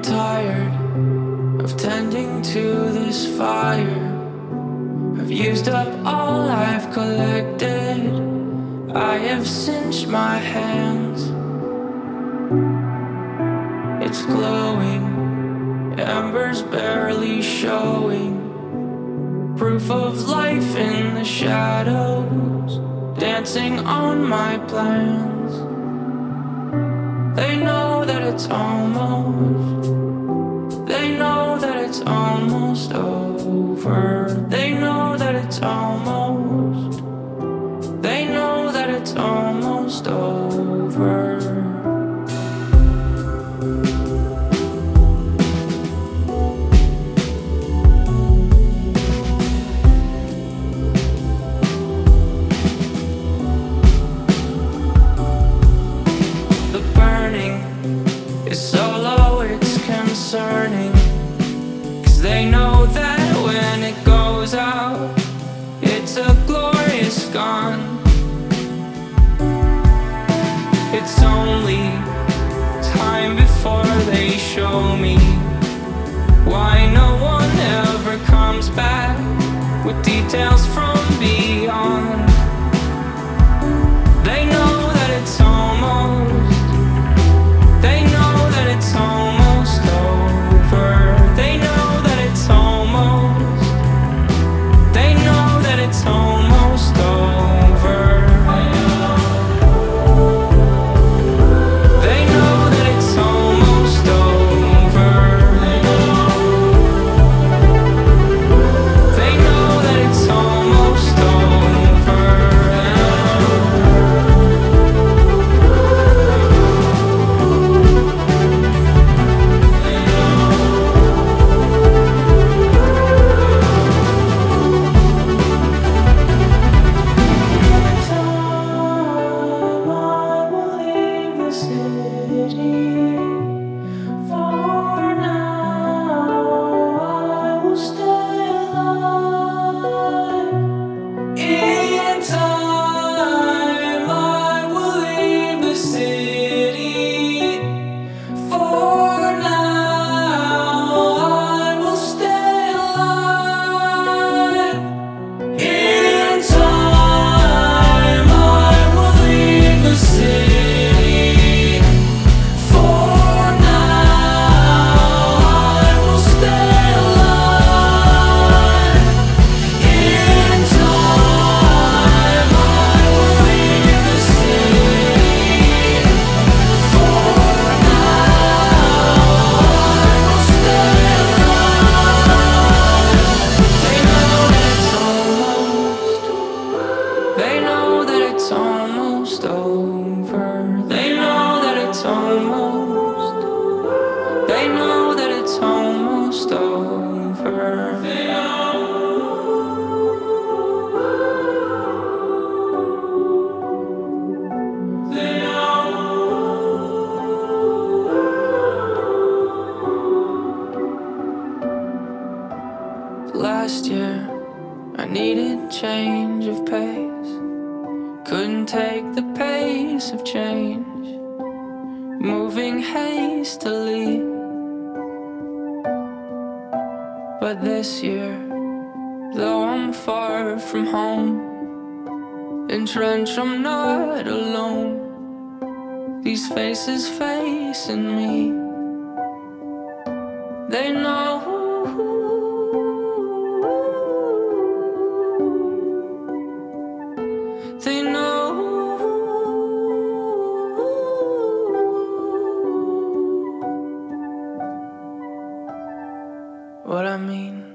tired of tending to this fire. I've used up all I've collected. I have cinched my hands. It's glowing, embers barely showing. Proof of life in the shadows, dancing on my plans. They know that it's almost, over. They know that it's almost, they know that it's almost over. Show me why no one ever comes back with details from it's almost. Over. They know that it's almost. They know that it's almost over. They know. They know. Last year, I needed change of pace. Couldn't take the pace of change. Moving hastily. But this year, though I'm far from home, entrenched, I'm not alone. These faces facing me, they know. Mean.